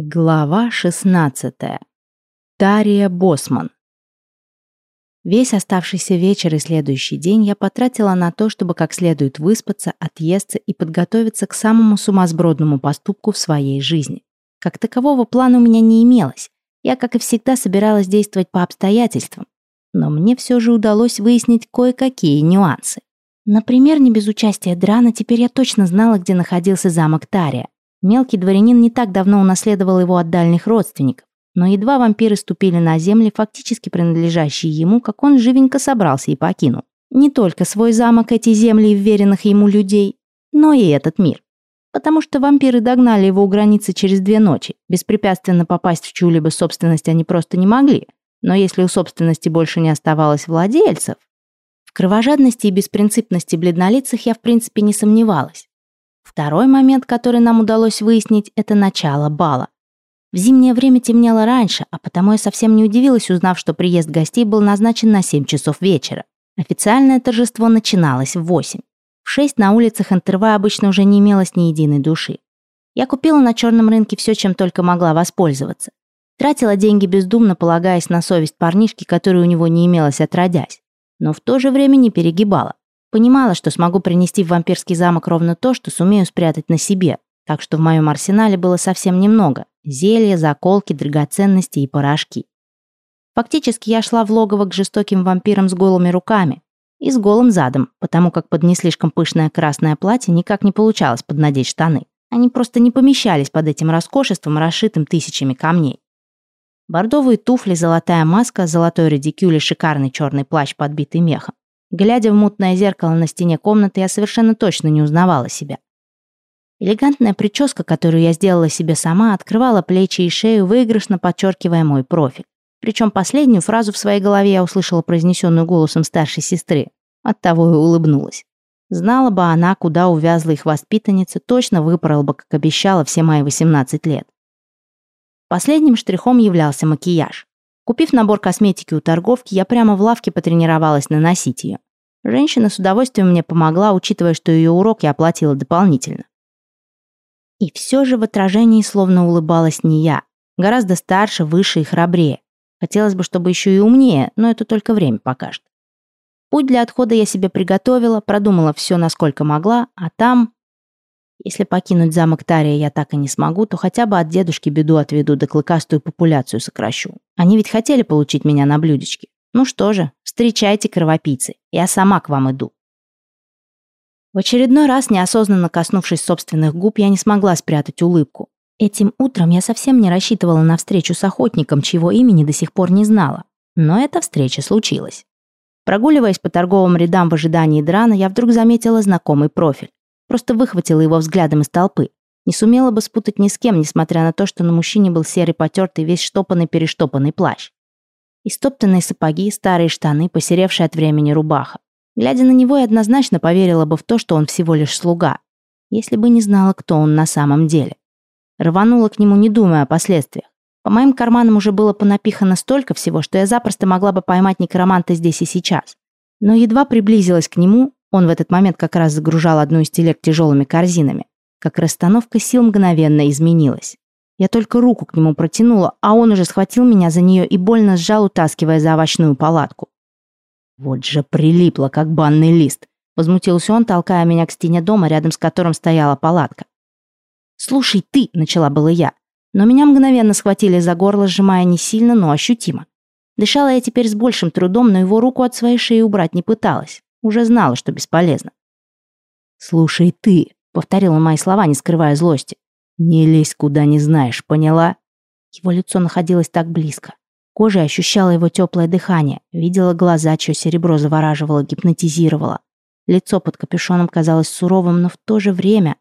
Глава 16. Тария Босман. Весь оставшийся вечер и следующий день я потратила на то, чтобы как следует выспаться, отъесться и подготовиться к самому сумасбродному поступку в своей жизни. Как такового плана у меня не имелось. Я, как и всегда, собиралась действовать по обстоятельствам. Но мне все же удалось выяснить кое-какие нюансы. Например, не без участия Драна теперь я точно знала, где находился замок Тария. Мелкий дворянин не так давно унаследовал его от дальних родственников, но едва вампиры ступили на земли, фактически принадлежащие ему, как он живенько собрался и покинул. Не только свой замок, эти земли и вверенных ему людей, но и этот мир. Потому что вампиры догнали его у границы через две ночи. Беспрепятственно попасть в чью-либо собственность они просто не могли. Но если у собственности больше не оставалось владельцев... В кровожадности и беспринципности бледнолицых я в принципе не сомневалась. Второй момент, который нам удалось выяснить, это начало бала. В зимнее время темнело раньше, а потому я совсем не удивилась, узнав, что приезд гостей был назначен на 7 часов вечера. Официальное торжество начиналось в 8. В 6 на улицах Интерва обычно уже не имелось ни единой души. Я купила на черном рынке все, чем только могла воспользоваться. Тратила деньги бездумно, полагаясь на совесть парнишки, которой у него не имелось отродясь. Но в то же время не перегибала. Понимала, что смогу принести в вампирский замок ровно то, что сумею спрятать на себе, так что в моем арсенале было совсем немного – зелья, заколки, драгоценности и порошки. Фактически я шла в логово к жестоким вампирам с голыми руками и с голым задом, потому как под не слишком пышное красное платье никак не получалось поднадеть штаны. Они просто не помещались под этим роскошеством, расшитым тысячами камней. Бордовые туфли, золотая маска, золотой редикюль и шикарный черный плащ, подбитый мехом. Глядя в мутное зеркало на стене комнаты, я совершенно точно не узнавала себя. Элегантная прическа, которую я сделала себе сама, открывала плечи и шею, выигрышно подчеркивая мой профиль. Причем последнюю фразу в своей голове я услышала произнесенную голосом старшей сестры. Оттого и улыбнулась. Знала бы она, куда увязла их воспитанница, точно выпорола бы, как обещала, все мои 18 лет. Последним штрихом являлся макияж. Купив набор косметики у торговки, я прямо в лавке потренировалась наносить ее. Женщина с удовольствием мне помогла, учитывая, что ее урок я оплатила дополнительно. И все же в отражении словно улыбалась не я. Гораздо старше, выше и храбрее. Хотелось бы, чтобы еще и умнее, но это только время покажет. Путь для отхода я себе приготовила, продумала все, насколько могла, а там... Если покинуть замок Тария я так и не смогу, то хотя бы от дедушки беду отведу, да клыкастую популяцию сокращу. Они ведь хотели получить меня на блюдечке. Ну что же, встречайте, кровопийцы. Я сама к вам иду. В очередной раз, неосознанно коснувшись собственных губ, я не смогла спрятать улыбку. Этим утром я совсем не рассчитывала на встречу с охотником, чьего имени до сих пор не знала. Но эта встреча случилась. Прогуливаясь по торговым рядам в ожидании драна, я вдруг заметила знакомый профиль. Просто выхватила его взглядом из толпы. Не сумела бы спутать ни с кем, несмотря на то, что на мужчине был серый потертый, весь штопанный-перештопанный плащ. Истоптанные сапоги, старые штаны, посеревшая от времени рубаха. Глядя на него, я однозначно поверила бы в то, что он всего лишь слуга, если бы не знала, кто он на самом деле. Рванула к нему, не думая о последствиях. По моим карманам уже было понапихано столько всего, что я запросто могла бы поймать некроманта здесь и сейчас. Но едва приблизилась к нему, он в этот момент как раз загружал одну из телег тяжелыми корзинами. Как расстановка сил мгновенно изменилась. Я только руку к нему протянула, а он уже схватил меня за нее и больно сжал, утаскивая за овощную палатку. Вот же прилипло, как банный лист. Возмутился он, толкая меня к стене дома, рядом с которым стояла палатка. «Слушай, ты!» — начала было я. Но меня мгновенно схватили за горло, сжимая не сильно, но ощутимо. Дышала я теперь с большим трудом, но его руку от своей шеи убрать не пыталась. Уже знала, что бесполезно. «Слушай ты», — повторил он мои слова, не скрывая злости. «Не лезь куда не знаешь, поняла?» Его лицо находилось так близко. Кожа ощущала его теплое дыхание, видела глаза, чье серебро завораживало, гипнотизировало. Лицо под капюшоном казалось суровым, но в то же время...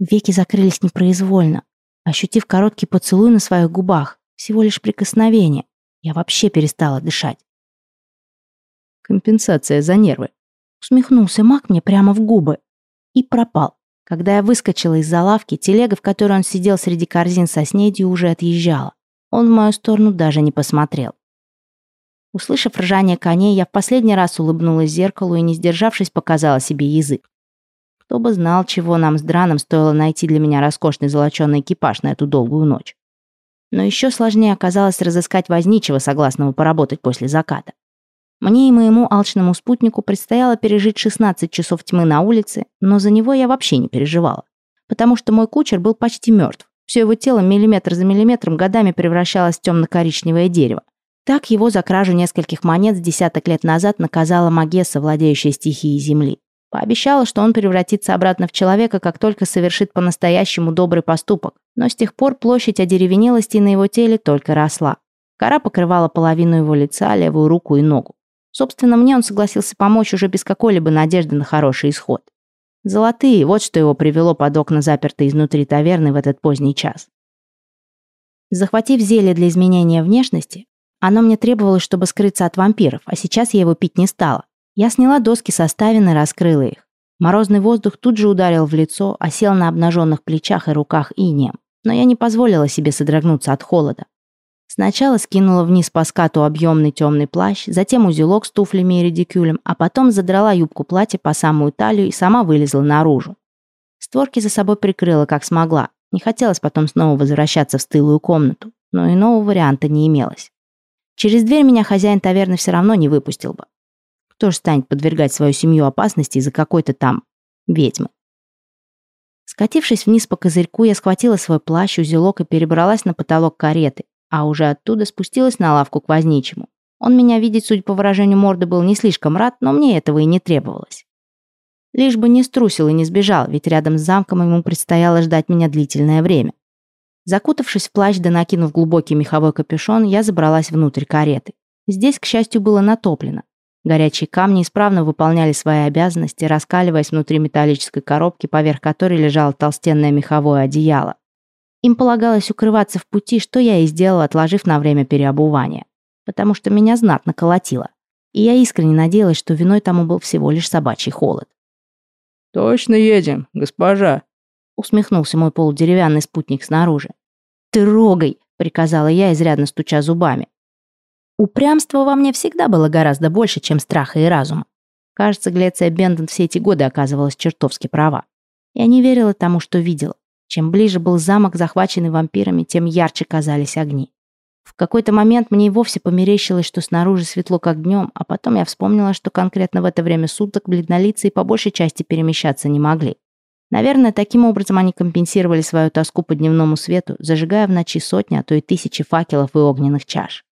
Веки закрылись непроизвольно. Ощутив короткий поцелуй на своих губах, всего лишь прикосновение, я вообще перестала дышать. Компенсация за нервы. Усмехнулся маг мне прямо в губы. И пропал. Когда я выскочила из-за лавки, телега, в которой он сидел среди корзин со снедью, уже отъезжала. Он в мою сторону даже не посмотрел. Услышав ржание коней, я в последний раз улыбнулась зеркалу и, не сдержавшись, показала себе язык. Кто бы знал, чего нам с Драном стоило найти для меня роскошный золоченый экипаж на эту долгую ночь. Но еще сложнее оказалось разыскать возничего, согласного поработать после заката. Мне и моему алчному спутнику предстояло пережить 16 часов тьмы на улице, но за него я вообще не переживала. Потому что мой кучер был почти мертв. Все его тело миллиметр за миллиметром годами превращалось в темно-коричневое дерево. Так его за кражу нескольких монет с десяток лет назад наказала Магесса, владеющая стихией Земли. Пообещала, что он превратится обратно в человека, как только совершит по-настоящему добрый поступок. Но с тех пор площадь одеревенелости на его теле только росла. Кора покрывала половину его лица, левую руку и ногу. Собственно, мне он согласился помочь уже без какой-либо надежды на хороший исход. Золотые, вот что его привело под окна, запертые изнутри таверны в этот поздний час. Захватив зелье для изменения внешности, оно мне требовалось, чтобы скрыться от вампиров, а сейчас я его пить не стала. Я сняла доски со ставен и раскрыла их. Морозный воздух тут же ударил в лицо, осел на обнаженных плечах и руках инеем. Но я не позволила себе содрогнуться от холода. Сначала скинула вниз по скату объемный темный плащ, затем узелок с туфлями и редикюлем, а потом задрала юбку платья по самую талию и сама вылезла наружу. Створки за собой прикрыла, как смогла. Не хотелось потом снова возвращаться в стылую комнату, но иного варианта не имелось. Через дверь меня хозяин таверны все равно не выпустил бы. Кто же станет подвергать свою семью опасности из-за какой-то там ведьмы? Скатившись вниз по козырьку, я схватила свой плащ, узелок и перебралась на потолок кареты, а уже оттуда спустилась на лавку к возничему. Он меня видеть, судя по выражению морды, был не слишком рад, но мне этого и не требовалось. Лишь бы не струсил и не сбежал, ведь рядом с замком ему предстояло ждать меня длительное время. Закутавшись в плащ да накинув глубокий меховой капюшон, я забралась внутрь кареты. Здесь, к счастью, было натоплено. Горячие камни исправно выполняли свои обязанности, раскаливаясь внутри металлической коробки, поверх которой лежало толстенное меховое одеяло. Им полагалось укрываться в пути, что я и сделала, отложив на время переобувания. Потому что меня знатно колотило. И я искренне надеялась, что виной тому был всего лишь собачий холод. «Точно едем, госпожа», — усмехнулся мой полудеревянный спутник снаружи. «Трогай», — приказала я, изрядно стуча зубами. Упрямства во мне всегда было гораздо больше, чем страха и разума. Кажется, Глеция Бендон все эти годы оказывалась чертовски права. Я не верила тому, что видела. Чем ближе был замок, захваченный вампирами, тем ярче казались огни. В какой-то момент мне и вовсе померещилось, что снаружи светло как днем, а потом я вспомнила, что конкретно в это время суток бледнолицые по большей части перемещаться не могли. Наверное, таким образом они компенсировали свою тоску по дневному свету, зажигая в ночи сотни, а то и тысячи факелов и огненных чаш.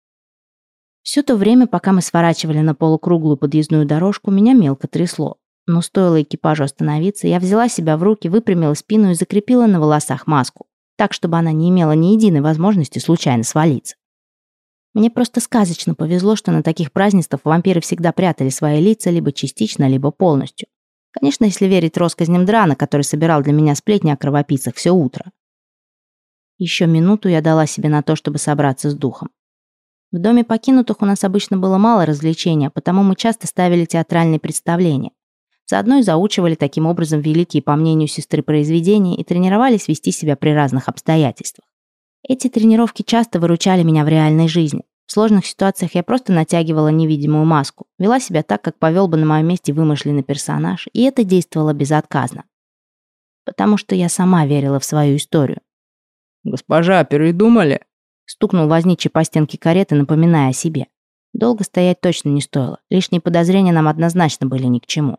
Все то время, пока мы сворачивали на полукруглую подъездную дорожку, меня мелко трясло. Но стоило экипажу остановиться, я взяла себя в руки, выпрямила спину и закрепила на волосах маску, так, чтобы она не имела ни единой возможности случайно свалиться. Мне просто сказочно повезло, что на таких празднествах вампиры всегда прятали свои лица либо частично, либо полностью. Конечно, если верить россказням Драна, который собирал для меня сплетни о кровопийцах все утро. Еще минуту я дала себе на то, чтобы собраться с духом. В доме покинутых у нас обычно было мало развлечения, потому мы часто ставили театральные представления. Заодно и заучивали таким образом великие, по мнению сестры, произведения и тренировались вести себя при разных обстоятельствах. Эти тренировки часто выручали меня в реальной жизни. В сложных ситуациях я просто натягивала невидимую маску, вела себя так, как повел бы на моем месте вымышленный персонаж, и это действовало безотказно. Потому что я сама верила в свою историю. «Госпожа, передумали?» Стукнул возничий по стенке кареты, напоминая о себе. Долго стоять точно не стоило. Лишние подозрения нам однозначно были ни к чему.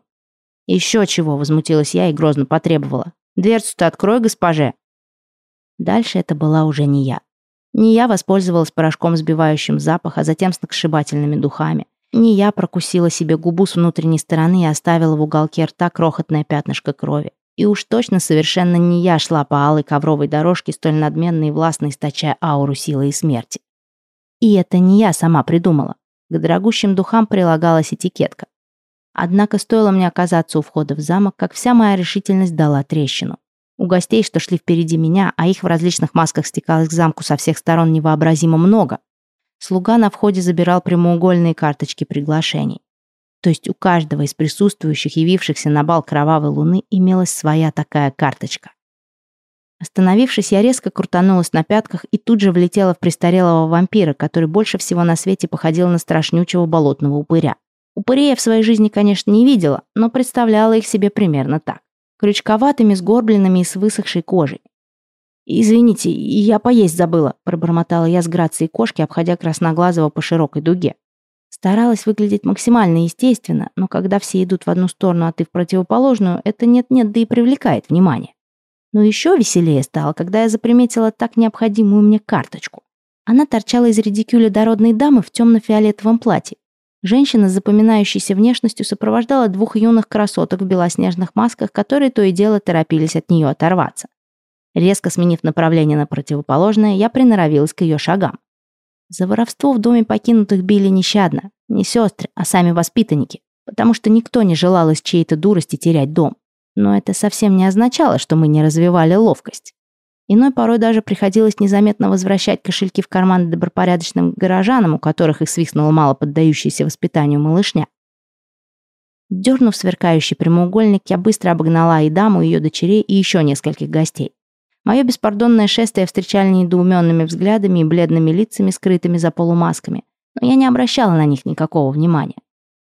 «Еще чего?» — возмутилась я и грозно потребовала. «Дверцу-то открой, госпоже!» Дальше это была уже не я. Не я воспользовалась порошком, сбивающим запах, а затем сногсшибательными духами. Не я прокусила себе губу с внутренней стороны и оставила в уголке рта крохотное пятнышко крови. И уж точно совершенно не я шла по алой ковровой дорожке, столь надменной и властно источая ауру силы и смерти. И это не я сама придумала. К дорогущим духам прилагалась этикетка. Однако стоило мне оказаться у входа в замок, как вся моя решительность дала трещину. У гостей, что шли впереди меня, а их в различных масках стекалось к замку со всех сторон невообразимо много, слуга на входе забирал прямоугольные карточки приглашений. То есть у каждого из присутствующих, явившихся на бал кровавой луны, имелась своя такая карточка. Остановившись, я резко крутанулась на пятках и тут же влетела в престарелого вампира, который больше всего на свете походил на страшнючего болотного упыря. Упырей я в своей жизни, конечно, не видела, но представляла их себе примерно так. Крючковатыми, сгорбленными и с высохшей кожей. «Извините, я поесть забыла», – пробормотала я с грацией кошки, обходя Красноглазого по широкой дуге. Старалась выглядеть максимально естественно, но когда все идут в одну сторону, а ты в противоположную, это нет-нет, да и привлекает внимание. Но еще веселее стало, когда я заприметила так необходимую мне карточку. Она торчала из редикюля дородной дамы в темно-фиолетовом платье. Женщина с запоминающейся внешностью сопровождала двух юных красоток в белоснежных масках, которые то и дело торопились от нее оторваться. Резко сменив направление на противоположное, я приноровилась к ее шагам. За воровство в доме покинутых били нещадно. Не сестры, а сами воспитанники. Потому что никто не желал из чьей-то дурости терять дом. Но это совсем не означало, что мы не развивали ловкость. Иной порой даже приходилось незаметно возвращать кошельки в карман добропорядочным горожанам, у которых их свистнула мало поддающаяся воспитанию малышня. Дернув сверкающий прямоугольник, я быстро обогнала и даму, и ее дочерей, и еще нескольких гостей. Мое беспардонное шествие встречали недоуменными взглядами и бледными лицами, скрытыми за полумасками, но я не обращала на них никакого внимания.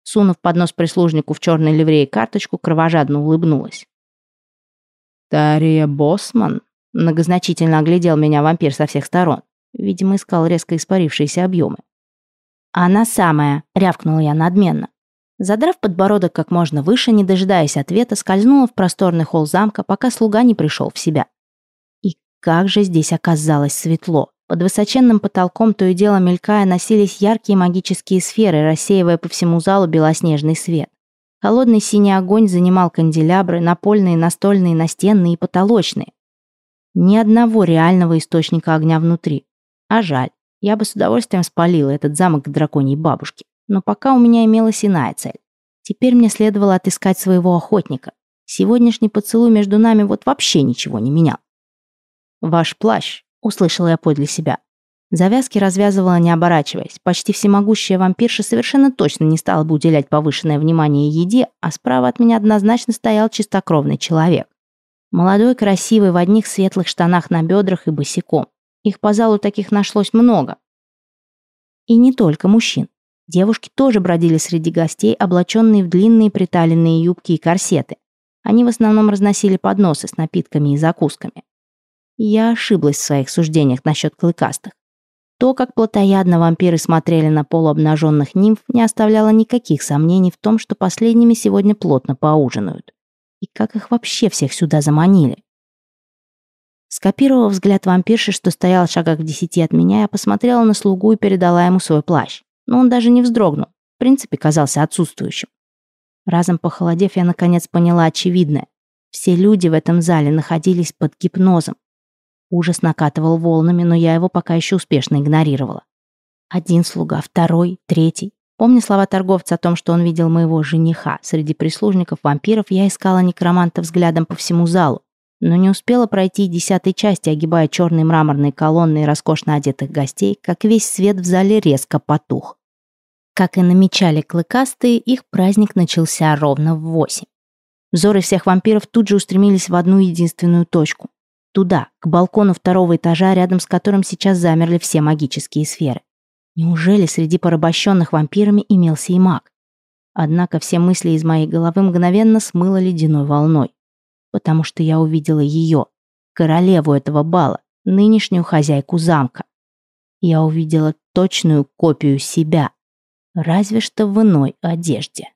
Сунув под нос прислужнику в черной ливрее карточку, кровожадно улыбнулась. «Тария Босман?» – многозначительно оглядел меня вампир со всех сторон. Видимо, искал резко испарившиеся объемы. «Она самая!» – рявкнула я надменно. Задрав подбородок как можно выше, не дожидаясь ответа, скользнула в просторный холл замка, пока слуга не пришел в себя. Как же здесь оказалось светло. Под высоченным потолком то и дело мелькая носились яркие магические сферы, рассеивая по всему залу белоснежный свет. Холодный синий огонь занимал канделябры, напольные, настольные, настенные и потолочные. Ни одного реального источника огня внутри. А жаль, я бы с удовольствием спалила этот замок к драконьей бабушке. Но пока у меня имелась иная цель. Теперь мне следовало отыскать своего охотника. Сегодняшний поцелуй между нами вот вообще ничего не менял. «Ваш плащ», — услышала я подле себя. Завязки развязывала, не оборачиваясь. Почти всемогущая вампирша совершенно точно не стала бы уделять повышенное внимание еде, а справа от меня однозначно стоял чистокровный человек. Молодой, красивый, в одних светлых штанах на бедрах и босиком. Их по залу таких нашлось много. И не только мужчин. Девушки тоже бродили среди гостей, облаченные в длинные приталенные юбки и корсеты. Они в основном разносили подносы с напитками и закусками. Я ошиблась в своих суждениях насчет клыкастых. То, как плотоядно вампиры смотрели на полуобнаженных нимф, не оставляло никаких сомнений в том, что последними сегодня плотно поужинают. И как их вообще всех сюда заманили? Скопировав взгляд вампирши, что стоял в шагах в десяти от меня, я посмотрела на слугу и передала ему свой плащ. Но он даже не вздрогнул. В принципе, казался отсутствующим. Разом похолодев, я наконец поняла очевидное. Все люди в этом зале находились под гипнозом. Ужас накатывал волнами, но я его пока еще успешно игнорировала. Один слуга, второй, третий. Помня слова торговца о том, что он видел моего жениха среди прислужников вампиров, я искала некроманта взглядом по всему залу, но не успела пройти десятой части, огибая черные мраморные колонны и роскошно одетых гостей, как весь свет в зале резко потух. Как и намечали клыкастые, их праздник начался ровно в восемь. Взоры всех вампиров тут же устремились в одну единственную точку. Туда, к балкону второго этажа, рядом с которым сейчас замерли все магические сферы. Неужели среди порабощенных вампирами имелся и маг? Однако все мысли из моей головы мгновенно смыло ледяной волной. Потому что я увидела ее, королеву этого бала, нынешнюю хозяйку замка. Я увидела точную копию себя, разве что в иной одежде.